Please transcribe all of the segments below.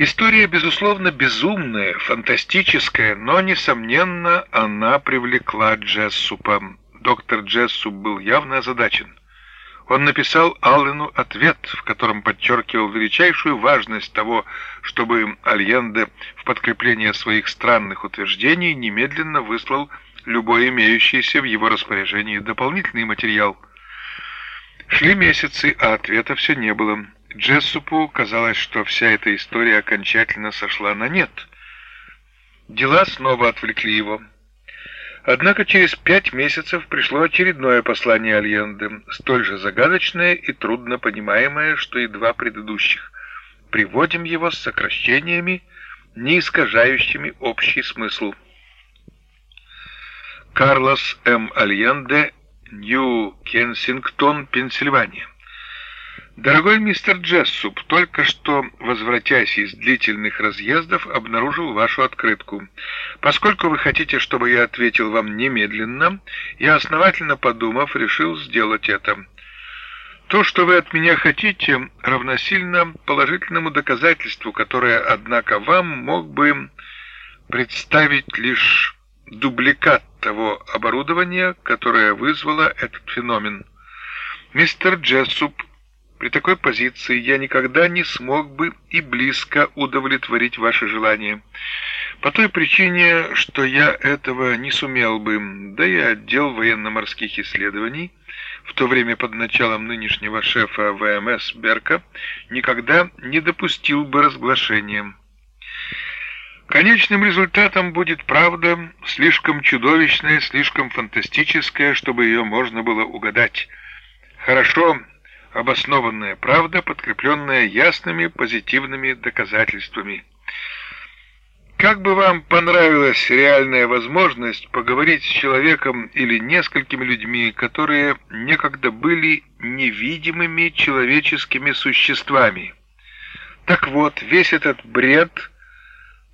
История, безусловно, безумная, фантастическая, но, несомненно, она привлекла Джессупа. Доктор Джессуп был явно озадачен. Он написал Аллену ответ, в котором подчеркивал величайшую важность того, чтобы Альенде в подкрепление своих странных утверждений немедленно выслал любой имеющийся в его распоряжении дополнительный материал. Шли месяцы, а ответа все не было. Джессупу казалось, что вся эта история окончательно сошла на нет. Дела снова отвлекли его. Однако через пять месяцев пришло очередное послание Альенды, столь же загадочное и трудно понимаемое, что и два предыдущих. Приводим его с сокращениями, не искажающими общий смысл. Карлос М. Альенде, Нью-Кенсингтон, Пенсильвания. Дорогой мистер Джессуп, только что, возвратясь из длительных разъездов, обнаружил вашу открытку. Поскольку вы хотите, чтобы я ответил вам немедленно, я, основательно подумав, решил сделать это. То, что вы от меня хотите, равносильно положительному доказательству, которое, однако, вам мог бы представить лишь дубликат того оборудования, которое вызвало этот феномен. Мистер Джессуп при такой позиции я никогда не смог бы и близко удовлетворить ваши желания. По той причине, что я этого не сумел бы, да и отдел военно-морских исследований, в то время под началом нынешнего шефа ВМС Берка, никогда не допустил бы разглашения. Конечным результатом будет правда, слишком чудовищная, слишком фантастическая, чтобы ее можно было угадать. Хорошо обоснованная правда, подкрепленная ясными позитивными доказательствами. Как бы вам понравилась реальная возможность поговорить с человеком или несколькими людьми, которые некогда были невидимыми человеческими существами? Так вот, весь этот бред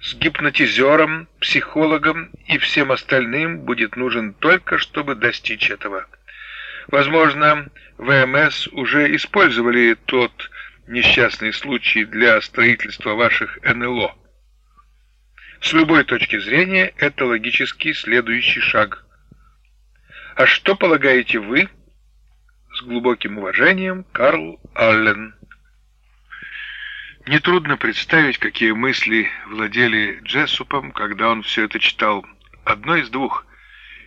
с гипнотизером, психологом и всем остальным будет нужен только, чтобы достичь этого. Возможно, ВМС уже использовали тот несчастный случай для строительства ваших НЛО. С любой точки зрения, это логический следующий шаг. А что полагаете вы? С глубоким уважением, Карл Аллен. Нетрудно представить, какие мысли владели Джессупом, когда он все это читал. Одно из двух –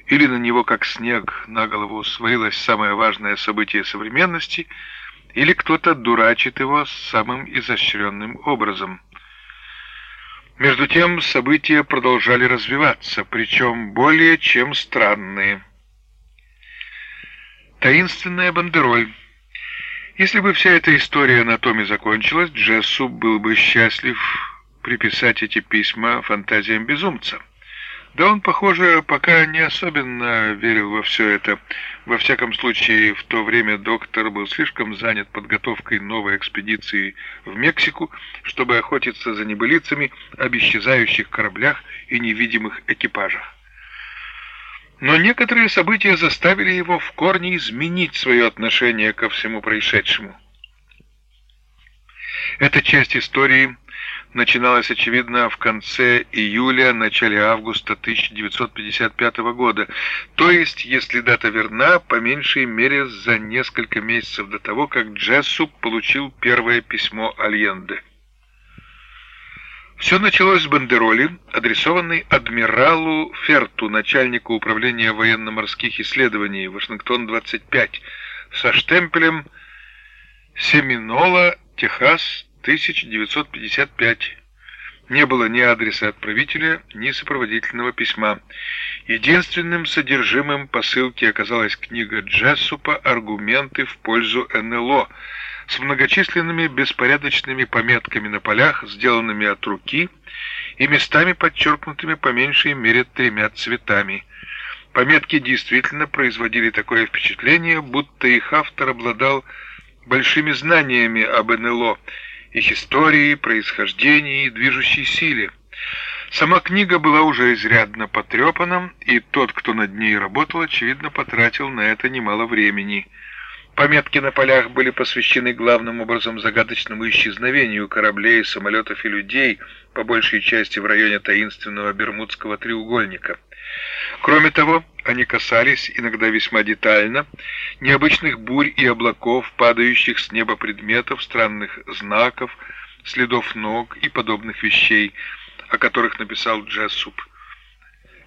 или на него, как снег, на голову свалилось самое важное событие современности, или кто-то дурачит его самым изощренным образом. Между тем события продолжали развиваться, причем более чем странные. Таинственная бандероль. Если бы вся эта история на томе закончилась, Джессу был бы счастлив приписать эти письма фантазиям безумца. Да он, похоже, пока не особенно верил во все это. Во всяком случае, в то время доктор был слишком занят подготовкой новой экспедиции в Мексику, чтобы охотиться за небылицами об исчезающих кораблях и невидимых экипажах. Но некоторые события заставили его в корне изменить свое отношение ко всему происшедшему. Эта часть истории начиналась, очевидно, в конце июля, начале августа 1955 года, то есть, если дата верна, по меньшей мере за несколько месяцев до того, как Джессуп получил первое письмо Альенде. Все началось с бандероли, адресованной адмиралу Ферту, начальнику управления военно-морских исследований Вашингтон-25, со штемпелем «Семинола, Техас, 1955. Не было ни адреса отправителя, ни сопроводительного письма. Единственным содержимым посылки оказалась книга Джессупа «Аргументы в пользу НЛО» с многочисленными беспорядочными пометками на полях, сделанными от руки и местами подчеркнутыми по меньшей мере тремя цветами. Пометки действительно производили такое впечатление, будто их автор обладал большими знаниями об НЛО их истории, происхождении и движущей силе. Сама книга была уже изрядно потрепана, и тот, кто над ней работал, очевидно, потратил на это немало времени. Пометки на полях были посвящены главным образом загадочному исчезновению кораблей, самолетов и людей, по большей части в районе таинственного Бермудского треугольника. Кроме того, они касались, иногда весьма детально, необычных бурь и облаков, падающих с неба предметов, странных знаков, следов ног и подобных вещей, о которых написал Джессуп.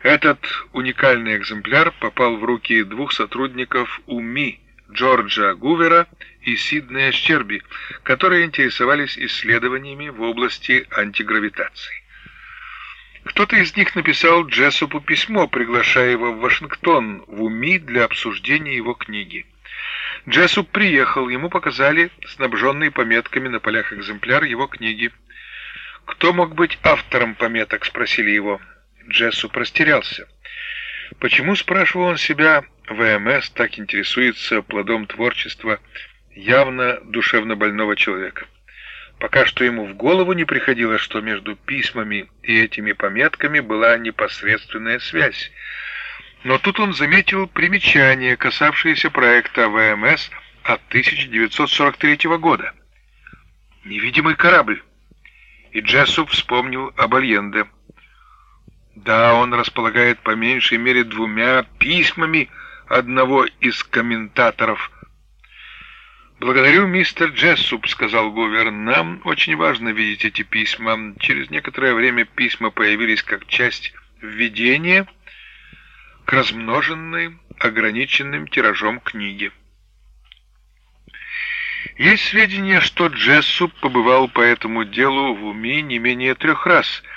Этот уникальный экземпляр попал в руки двух сотрудников УМИ, Джорджа Гувера и Сиднея Щерби, которые интересовались исследованиями в области антигравитации. Кто-то из них написал Джессопу письмо, приглашая его в Вашингтон, в УМИ для обсуждения его книги. Джессуп приехал, ему показали снабженный пометками на полях экземпляр его книги. «Кто мог быть автором пометок?» — спросили его. Джессуп растерялся. Почему, спрашивал он себя, ВМС так интересуется плодом творчества явно душевно больного человека? Пока что ему в голову не приходило, что между письмами и этими пометками была непосредственная связь. Но тут он заметил примечание, касавшееся проекта ВМС от 1943 года. «Невидимый корабль». И Джессуп вспомнил об Альенде. Да, он располагает по меньшей мере двумя письмами одного из комментаторов. «Благодарю, мистер Джессуп», — сказал Гувер. «Нам очень важно видеть эти письма. Через некоторое время письма появились как часть введения к размноженной ограниченным тиражом книги». Есть сведения, что Джессуп побывал по этому делу в уме не менее трех раз —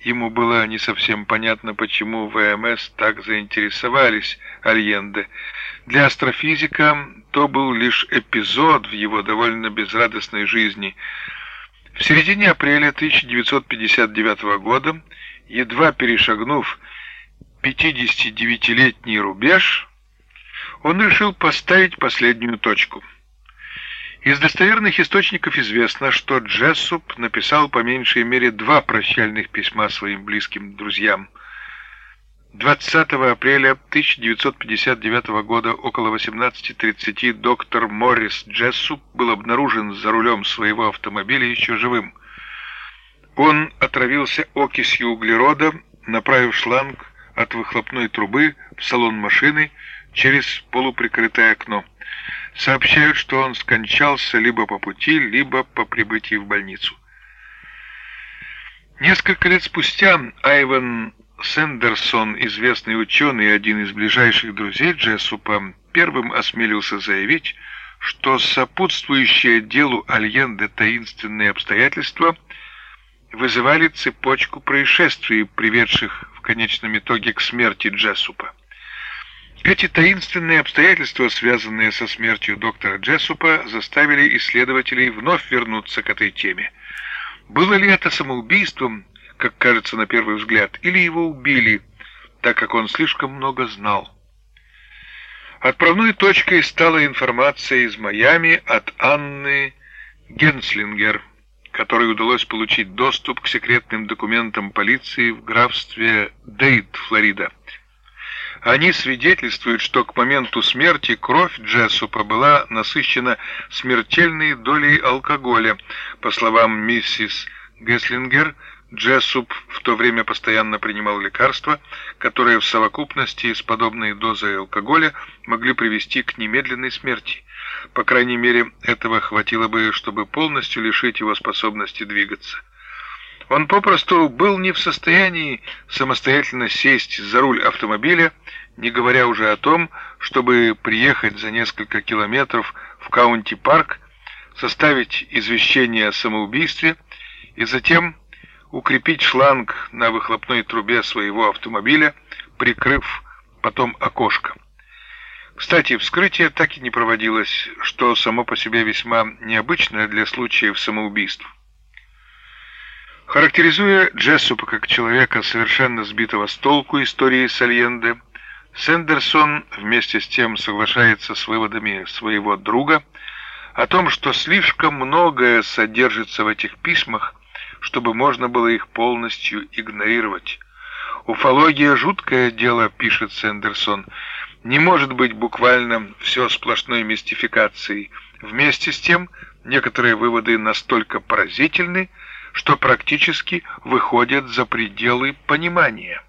Ему было не совсем понятно, почему ВМС так заинтересовались Альенде. Для астрофизика то был лишь эпизод в его довольно безрадостной жизни. В середине апреля 1959 года, едва перешагнув 59-летний рубеж, он решил поставить последнюю точку – из достоверных источников известно, что Джессуп написал по меньшей мере два прощальных письма своим близким друзьям. 20 апреля 1959 года около 18.30 доктор Моррис Джессуп был обнаружен за рулем своего автомобиля еще живым. Он отравился окисью углерода, направив шланг от выхлопной трубы в салон машины через полуприкрытое окно сообщают, что он скончался либо по пути, либо по прибытии в больницу. Несколько лет спустя Айван Сендерсон, известный ученый и один из ближайших друзей Джессупа, первым осмелился заявить, что сопутствующие делу Альенде таинственные обстоятельства вызывали цепочку происшествий, приведших в конечном итоге к смерти Джессупа. Эти таинственные обстоятельства, связанные со смертью доктора Джессупа, заставили исследователей вновь вернуться к этой теме. Было ли это самоубийством, как кажется на первый взгляд, или его убили, так как он слишком много знал? Отправной точкой стала информация из Майами от Анны Генслингер, которой удалось получить доступ к секретным документам полиции в графстве Дейт, Флорида. Они свидетельствуют, что к моменту смерти кровь Джессупа была насыщена смертельной долей алкоголя. По словам миссис Геслингер, Джессуп в то время постоянно принимал лекарства, которые в совокупности с подобной дозой алкоголя могли привести к немедленной смерти. По крайней мере, этого хватило бы, чтобы полностью лишить его способности двигаться. Он попросту был не в состоянии самостоятельно сесть за руль автомобиля, не говоря уже о том, чтобы приехать за несколько километров в Каунти-парк, составить извещение о самоубийстве и затем укрепить шланг на выхлопной трубе своего автомобиля, прикрыв потом окошко. Кстати, вскрытие так и не проводилось, что само по себе весьма необычное для случаев самоубийств. Характеризуя Джессупа как человека, совершенно сбитого с толку истории Сальенде, Сендерсон вместе с тем соглашается с выводами своего друга о том, что слишком многое содержится в этих письмах, чтобы можно было их полностью игнорировать. «Уфология — жуткое дело», — пишет Сендерсон. не может быть буквально все сплошной мистификацией. Вместе с тем, некоторые выводы настолько поразительны, что практически выходят за пределы понимания.